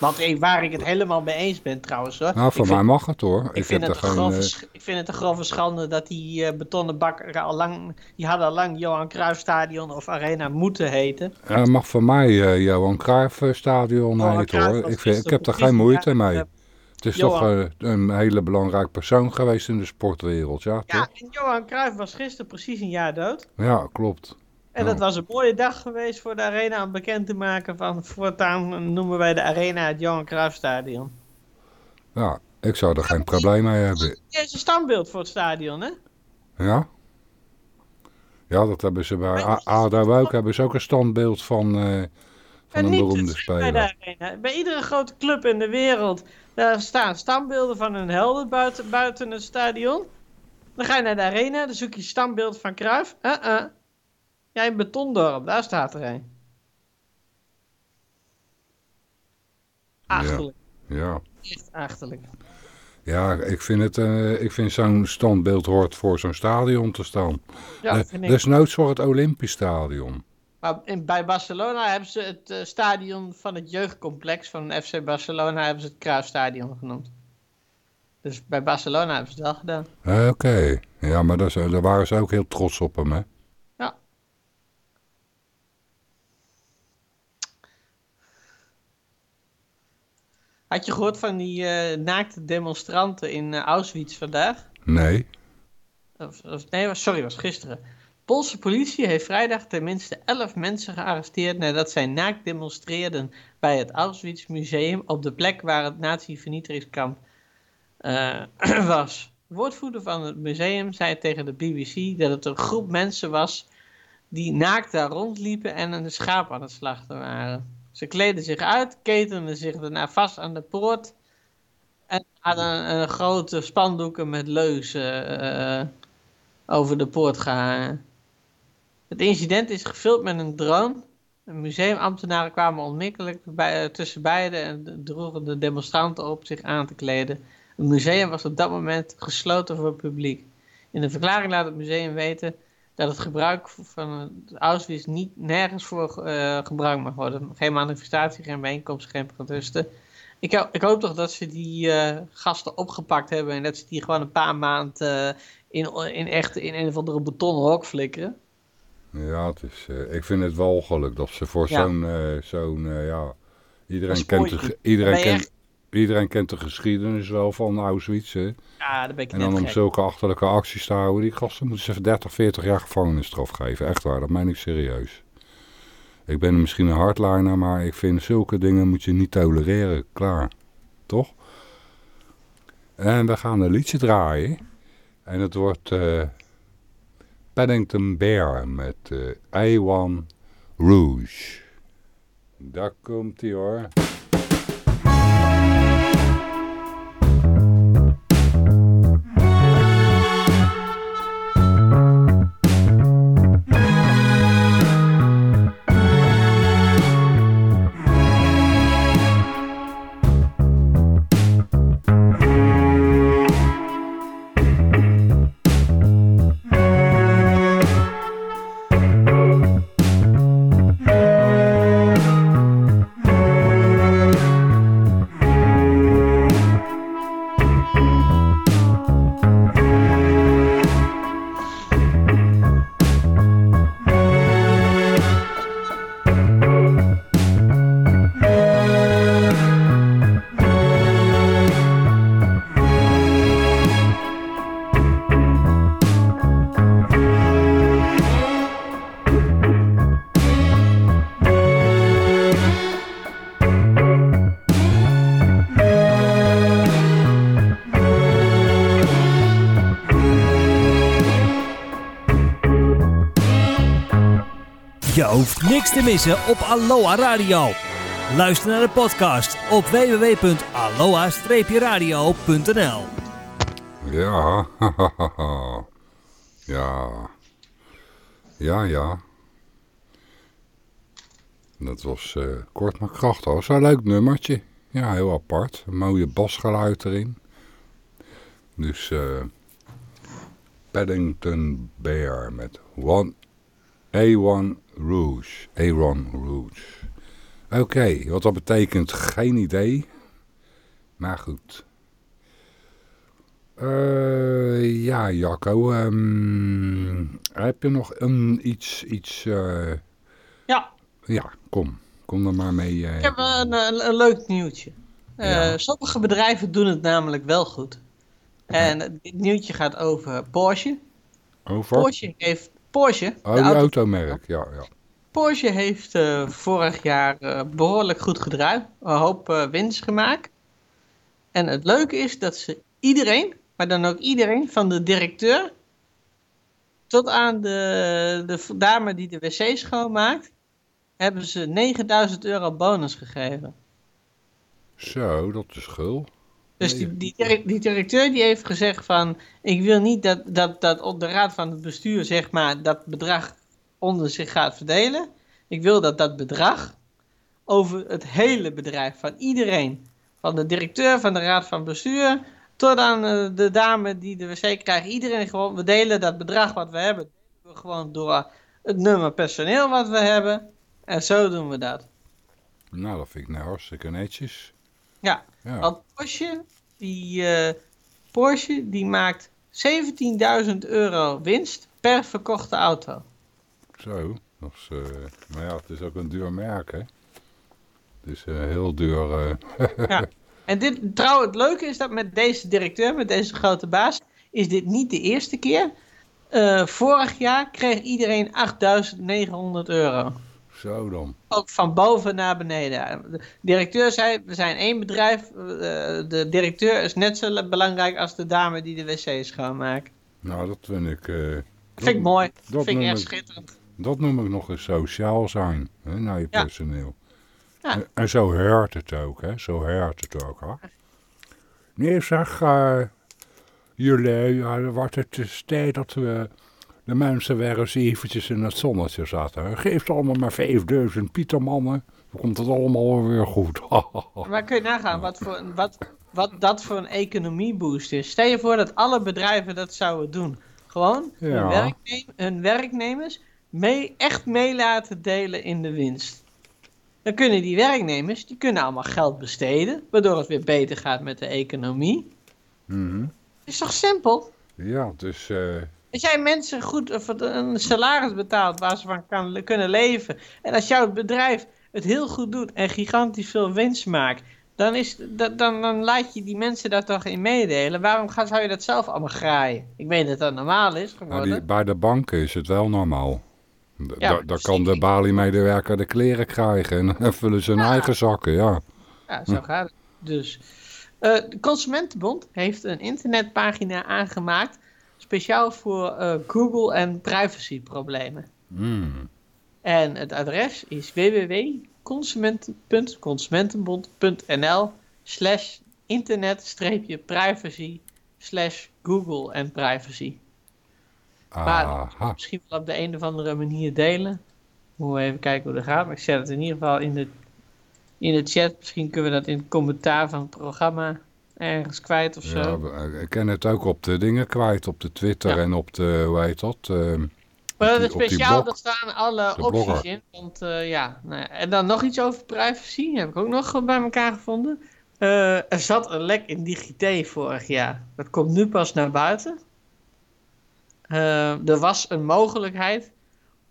Eh, waar ik het helemaal mee eens ben trouwens hoor. nou, voor mij vind, mag het hoor. ik, Ik, vind het een geen... grove, eh, ik vind het een grove schande dat die eh, betonnen bak al lang, die had al lang Johan Cruijff-stadion of Arena moeten heten. Ja, het mag voor mij eh, Johan Cruijff Stadion Johan heten Cruijff hoor. Ik, vind, ik heb er precies geen een moeite mee. Het is Johan- toch een hele belangrijk persoon geweest in de sportwereld, ja Ja, toch? en Johan Cruijff was gisteren precies een jaar dood. Ja, klopt. En dat was een mooie dag geweest voor de Arena om bekend te maken van voortaan noemen wij de Arena het Johan Cruijffstadion. Ja, ik zou er geen probleem mee hebben. Dit is een standbeeld voor het stadion, hè? Ja? Ja, dat hebben ze bij A- ADO ook. Hebben ze ook een standbeeld van, eh, van En een beroemde het bij de speler. Arena. Bij iedere grote club in de wereld daar staan standbeelden van hun helden buiten, buiten het stadion. Dan ga je naar de Arena, dan zoek je standbeeld van Cruijff. Uh-uh. Jij in Betondorp, daar staat er een. Achterlijk, Ja. echt achterlijk. Ja, ik vind, het, eh, ik vind zo'n standbeeld hoort voor zo'n stadion te staan. Ja, Eh, vind ik. desnoods voor het Olympisch Stadion. Maar in, bij Barcelona hebben ze het eh, stadion van het jeugdcomplex van FC Barcelona hebben ze het Kruisstadion genoemd. Dus bij Barcelona hebben ze het wel gedaan. Oké, ja, maar daar, daar waren ze ook heel trots op hem, hè? Ja. Had je gehoord van die eh, naakte demonstranten in eh, Auschwitz vandaag? Nee. Of, of- nee, sorry, was gisteren. Poolse politie heeft vrijdag tenminste 11 mensen gearresteerd nadat zij naakt demonstreerden bij het Auschwitz Museum op de plek waar het nazi-vernietigingskamp eh, <clears throat> was. De woordvoerder van het museum zei tegen de BBC dat het een groep mensen was die naakt daar rondliepen en een schaap aan het slachten waren. Ze kleden zich uit, ketenden zich daarna vast aan de poort en hadden een, grote spandoeken met leuzen eh, over de poort gehangen. Het incident is gefilmd met een drone. Museumambtenaren kwamen onmiddellijk bij, tussen beiden en droegen de demonstranten op zich aan te kleden. Het museum was op dat moment gesloten voor het publiek. In de verklaring laat het museum weten dat het gebruik van het Auschwitz niet nergens voor eh, gebruikt mag worden. Geen manifestatie, geen bijeenkomst, geen protesten. Ik, ik hoop toch dat ze die eh, gasten opgepakt hebben en dat ze die gewoon een paar maanden eh, in, in, echt in een of andere betonnen hok flikkeren. Ja, het is, ik vind het wel geluk dat ze voor zo'n, zo'n ja, iedereen kent, iedereen, kent, echt- iedereen kent de geschiedenis wel van Auschwitz, hè. Ja, daar ben ik En dan om gek. zulke achterlijke acties te houden, die gasten moeten ze 30, 40 jaar gevangenisstraf geven. Echt waar, dat meen ik serieus. Ik ben misschien een hardliner, maar ik vind zulke dingen moet je niet tolereren. Klaar. Toch? En we gaan een liedje draaien. En het wordt eh, Paddington Bear met eh A1 Rouge. Daar komt hij hoor. Te missen op Aloha Radio. Luister naar de podcast op www.aloha-radio.nl Ja, <laughs> ja. Ja, ja. Dat was eh, kort maar krachtig. Dat een leuk nummertje. Ja, heel apart. Een mooie basgeluid erin. Dus eh Paddington Bear met one, A1 Rouge. A1 Rouge. Oké, wat dat betekent, geen idee. Maar goed. Eh, ja, Jacco. ehm, heb je nog een, iets... iets eh, Ja, ja, kom. Kom er maar mee. eh. ik heb een, een, een leuk nieuwtje. Ja. Sommige bedrijven doen het namelijk wel goed. En dit nieuwtje gaat over Porsche. over? Porsche heeft... Porsche, Oh, de auto- automerk. Ja, ja. Porsche heeft eh, vorig jaar eh, behoorlijk goed gedraaid. Een hoop eh, winst gemaakt. En het leuke is dat ze iedereen, maar dan ook iedereen, van de directeur tot aan de, de dame die de wc schoonmaakt, hebben ze 9000 euro bonus gegeven. Zo, dat is gul. Dus die, die, direc- die directeur die heeft gezegd van, ik wil niet dat, dat, dat op de raad van het bestuur zeg maar dat bedrag onder zich gaat verdelen. Ik wil dat dat bedrag over het hele bedrijf van iedereen, van de directeur van de raad van bestuur tot aan eh, de dame die de wc krijgt, iedereen gewoon, we delen dat bedrag wat we hebben, we gewoon door het nummer personeel wat we hebben en zo doen we dat. Nou, dat vind ik nou hartstikke netjes. Ja, Ja, Want Porsche, die, eh, Porsche, die maakt 17.000 euro winst per verkochte auto. zo. Dat is, eh, maar ja, het is ook een duur merk, hè. Het is eh, heel duur. Ja. <laughs> En dit, trouwens, het leuke is dat met deze directeur, met deze grote baas, is dit niet de eerste keer. Vorig jaar kreeg iedereen 8.900 euro. Zo dan. Ook van boven naar beneden. De directeur zei, we zijn één bedrijf. eh, de directeur is net zo belangrijk als de dame die de wc schoonmaakt. Nou, dat vind ik... Dat vind ik mooi. Dat vind ik echt schitterend. Dat noem ik nog eens sociaal zijn, hè, naar je Ja. personeel. Ja. En, en zo hoort het ook, hè. Zo hoort het ook, hè. Nee, zeg, eh, jullie, dan wordt het tijd dat we de mensen weer eens eventjes in het zonnetje zetten. Geef allemaal maar 5000 pietermannen, dan komt het allemaal weer goed. <laughs> Maar kun je nagaan wat, voor, wat, wat dat voor een economieboost is. Stel je voor dat alle bedrijven dat zouden doen. Gewoon hun, werknem- hun werknemers mee, echt mee laten delen in de winst. Dan kunnen die werknemers, die kunnen allemaal geld besteden, waardoor het weer beter gaat met de economie. Mhm. is toch simpel? Ja, dus... eh, Als jij mensen goed of een salaris betaalt waar ze van kan, kunnen leven. En als jouw bedrijf het heel goed doet en gigantisch veel winst maakt. Dan, is, dan, dan laat je die mensen daar toch in meedelen. Waarom ga, zou je dat zelf allemaal graaien? Ik weet dat dat normaal is geworden. die, bij de banken is het wel normaal. D- Ja, daar dus kan de balie-medewerker de kleren krijgen en dan <laughs> vullen ze hun Ja. eigen zakken, ja. Ja, zo gaat het. Dus. eh, de Consumentenbond heeft een internetpagina aangemaakt. Speciaal voor eh, Google en privacyproblemen. Mm. En het adres is www.consumentenbond.nl slash internet-privacy slash Google en privacy. Maar misschien wel op de een of andere manier delen. Moeten we even kijken hoe dat gaat. Maar ik zet het in ieder geval in de, in de chat. Misschien kunnen we dat in het commentaar van het programma ergens kwijt of zo. Ja, we- ik ken het ook op de dingen kwijt, op de Twitter Ja. en op de, hoe heet dat? ehm, Maar dat is speciaal, daar staan alle De opties blogger. in. Want eh, ja, nou ja, en dan nog iets over privacy. Heb ik ook nog bij elkaar gevonden. Eh, er zat een lek in DigiT vorig jaar. Dat komt nu pas naar buiten. Eh, er was een mogelijkheid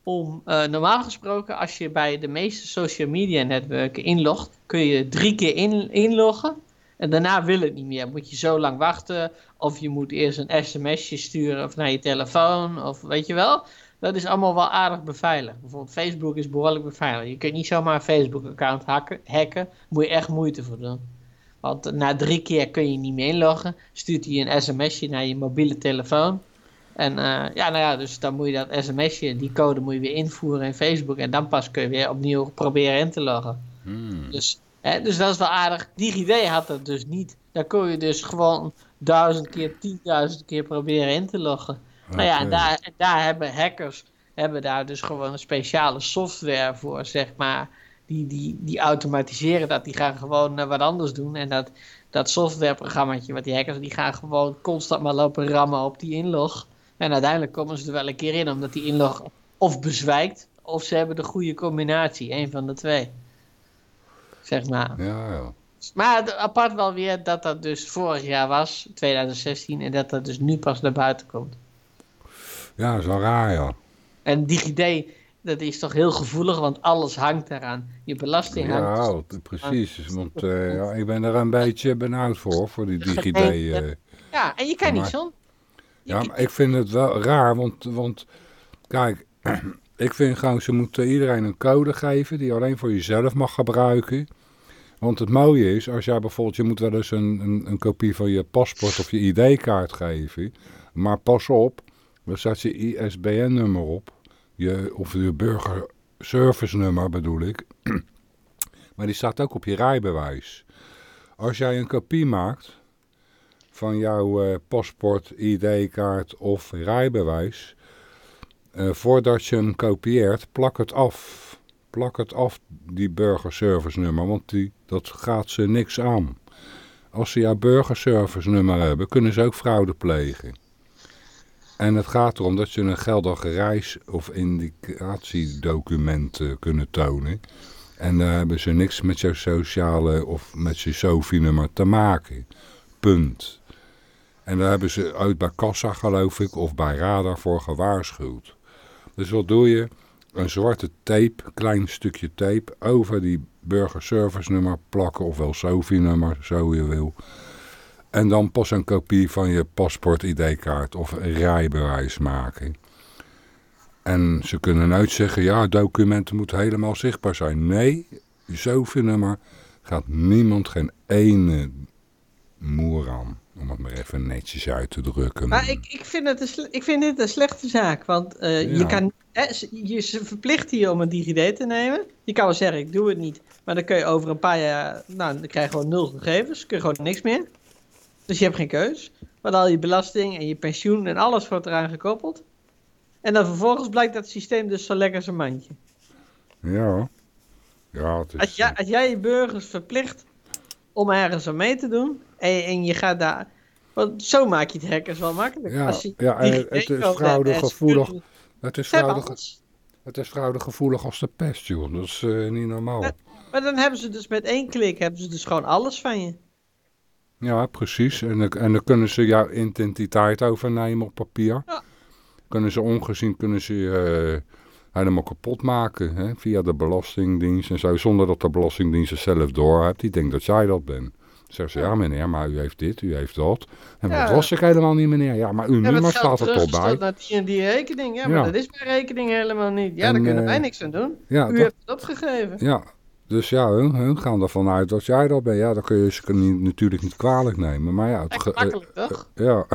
om, eh, normaal gesproken, als je bij de meeste social media netwerken inlogt, kun je drie keer in, inloggen. En daarna wil het niet meer. Moet je zo lang wachten. Of je moet eerst een sms'je sturen of naar je telefoon. Of weet je wel. Dat is allemaal wel aardig beveiligd. Bijvoorbeeld Facebook is behoorlijk beveiligd. Je kunt niet zomaar een Facebook-account hacken, hacken. Moet je echt moeite voor doen. Want na drie keer kun je niet meer inloggen. Stuurt hij een sms'je naar je mobiele telefoon. En uh, ja, nou ja, dus dan moet je dat sms'je, die code moet je weer invoeren in Facebook. En dan pas kun je weer opnieuw proberen in te loggen. Hmm. Dus, dus dat is wel aardig. DigiD had dat dus niet. Dan kon je dus gewoon duizend keer, tienduizend keer proberen in te loggen. Nou ja, en daar, en daar hebben hackers hebben daar dus gewoon een speciale software voor, zeg maar. Die, die, die automatiseren dat. Die gaan gewoon eh, wat anders doen. En dat, dat softwareprogrammaatje wat die hackers, die gaan gewoon constant maar lopen rammen op die inlog. En uiteindelijk komen ze er wel een keer in, omdat die inlog of bezwijkt, of ze hebben de goede combinatie. Een van de twee. Zeg maar. Ja, ja. Maar apart wel weer dat dat dus vorig jaar was, 2016, en dat dat dus nu pas naar buiten komt. Ja, dat is wel raar, ja. En DigiD, dat is toch heel gevoelig, want alles hangt eraan. Je belasting hangt. Ja, precies. Want eh, ja, ik ben er een beetje benauwd voor, voor die DigiD. eh. Ja, en je kan niet Maar-. Je Ja, maar ik vind het wel raar, want, want kijk, ik vind gewoon, ze moeten iedereen een code geven die alleen voor jezelf mag gebruiken. Want het mooie is, als jij bijvoorbeeld, je moet wel eens een, een, een kopie van je paspoort of je ID-kaart geven. Maar pas op, er staat je ISBN-nummer op, je, of je burgerservice-nummer bedoel ik. <clears throat> maar die staat ook op je rijbewijs. Als jij een kopie maakt van jouw eh, paspoort, ID-kaart of rijbewijs. Eh, voordat je hem kopieert, plak het af. Plak het af, die burgerservice nummer, want die, dat gaat ze niks aan. Als ze jouw burgerservice nummer hebben, kunnen ze ook fraude plegen. En het gaat erom dat je een geldig reis- of indicatiedocument eh, kunnen tonen. En daar hebben ze niks met je sociale of met je SOFI-nummer te maken. Punt. En daar hebben ze uit bij Kassa, geloof ik, of bij Radar voor gewaarschuwd. Dus wat doe je? Een zwarte tape, klein stukje tape, over die burgerservice nummer plakken, ofwel SOFI-nummer, zo je wil. En dan pas een kopie van je paspoort, ID-kaart of rijbewijs maken. En ze kunnen nooit zeggen, ja, documenten moeten helemaal zichtbaar zijn. Nee, SOFI-nummer gaat niemand geen ene moer aan. Om het maar even netjes uit te drukken. Maar ik, ik, vind het een ik vind dit een slechte zaak. Want eh, Ja. je kan. je, ze verplichten je om een DigiD te nemen. Je kan wel zeggen, ik doe het niet. Maar dan kun je over een paar jaar. Nou, dan krijg je gewoon nul gegevens. Kun je gewoon niks meer. Dus je hebt geen keus. Want al je belasting en je pensioen en alles wordt eraan gekoppeld. En dan vervolgens blijkt dat systeem dus zo lekker zijn mandje. Ja. Ja, het is... Als jij, als jij je burgers verplicht om ergens aan mee te doen. En, en je gaat daar. Want zo maak je het hackers wel makkelijk. Ja, Als je ja, het is fraudegevoelig. het is Ze hebben fraude, alles. het is fraudegevoelig als de pest, joh. Dat is eh, niet normaal. Maar dan hebben ze dus met één klik hebben ze dus gewoon alles van je. Ja, precies. En, dan- en dan kunnen ze jouw identiteit overnemen op papier. Ja. Kunnen ze ongezien kunnen ze je eh, helemaal kapot maken. Hè? Via de belastingdienst en zo. Zonder dat de belastingdienst het zelf doorhebt. Die denkt dat jij dat bent. Dan zeggen ze, ja meneer, maar u heeft dit, u heeft dat. En Ja. dat was ik helemaal niet meneer. Ja, maar uw Ja, nummer staat er toch bij. naar die en die rekening. Ja, maar Ja. dat is mijn rekening helemaal niet. Ja, En, daar kunnen eh, wij niks aan doen. Ja, U dat- hebt het opgegeven. Ja, dus ja, hun, hun gaan ervan uit dat jij dat bent. Ja, dat kun je ze niet, natuurlijk niet kwalijk nemen. Maar ja, het Echt eh, makkelijk, toch? ja.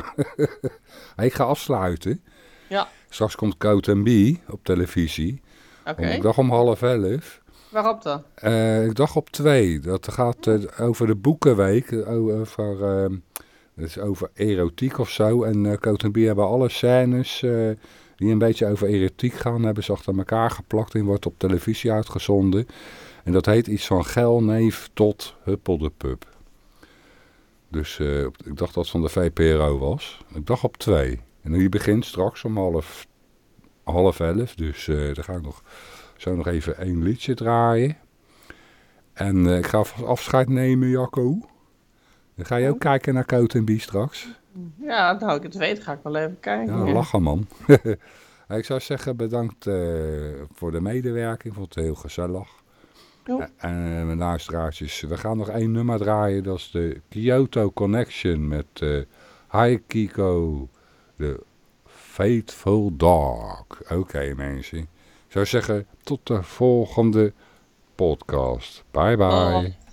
<laughs> ik ga afsluiten. Ja. Straks komt en B op televisie. Oké. Ik dacht om half elf. Waarop dan? Eh, ik dacht op twee. Dat gaat eh, over de boekenweek. eh, Over, eh, het is over erotiek of zo. En Coat B hebben alle scènes die een beetje over erotiek gaan. Hebben ze achter elkaar geplakt en wordt op televisie uitgezonden. En dat heet iets van Gelneef tot Huppel de Pub. Dus ik dacht dat het van de VPRO was. Ik dacht op twee. En die begint straks om half, half elf. Dus eh dan ga ik nog, zo nog even één liedje draaien. En eh, ik ga afscheid nemen, Jacco. Dan ga je ook kijken naar Coat en straks. Ja, nou ik het weet, ga ik wel even kijken. Ja, lachen man. <laughs> ik zou zeggen bedankt eh, voor de medewerking. Ik vond het heel gezellig. Jo. En eh, mijn luisteraartjes, we gaan nog één nummer draaien. Dat is de Kyoto Connection met eh Haikiko, de Faithful Dog. Oké mensen. Ik zou zeggen, tot de volgende podcast. Bye. Bye.